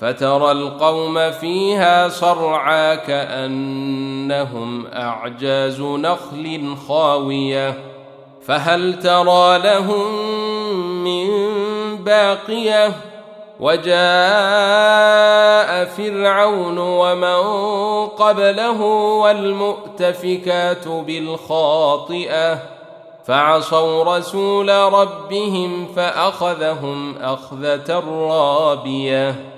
فترى القوم فيها صرعا كأنهم أعجاز نخل خاوية. فهل ترى لهم من باقية؟ وجاء فرعون ومن قبله والمؤتفكات بالخاطئة. فعصوا رسول ربهم فأخذهم أخذة رابية.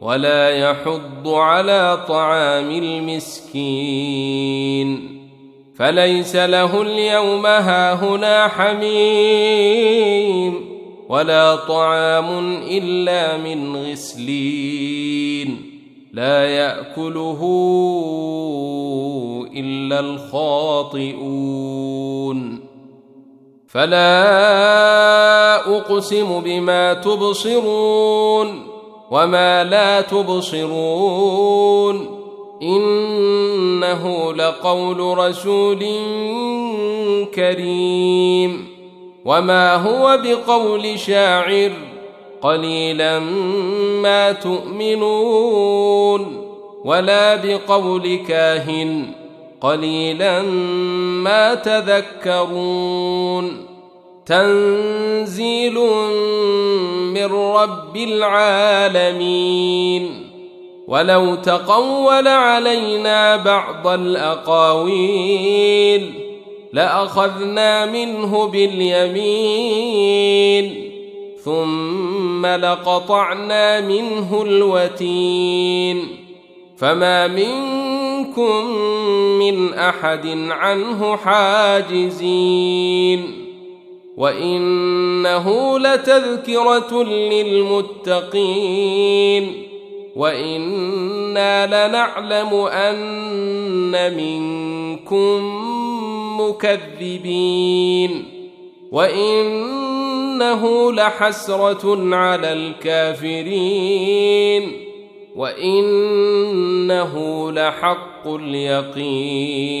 ولا يحض على طعام المسكين. فليس له اليوم هاهنا حميم ولا طعام إلا من غسلين. لا يأكله إلا الخاطئون. فلا أقسم بما تبصرون. وما لا تبصرون انه لقول رسول كريم وما هو بقول شاعر قليلا ما تؤمنون ولا بقول كاهن قليلا ما تذكرون تنزيل من رب العالمين. ولو تقول علينا بعض الأقاويل لأخذنا منه باليمين ثم لقطعنا منه الوتين. فما منكم من أحد عنه حاجزين. وانه لتذكره للمتقين وأنا لنعلم ان منكم مكذبين وانه لحسره على الكافرين وانه لحق اليقين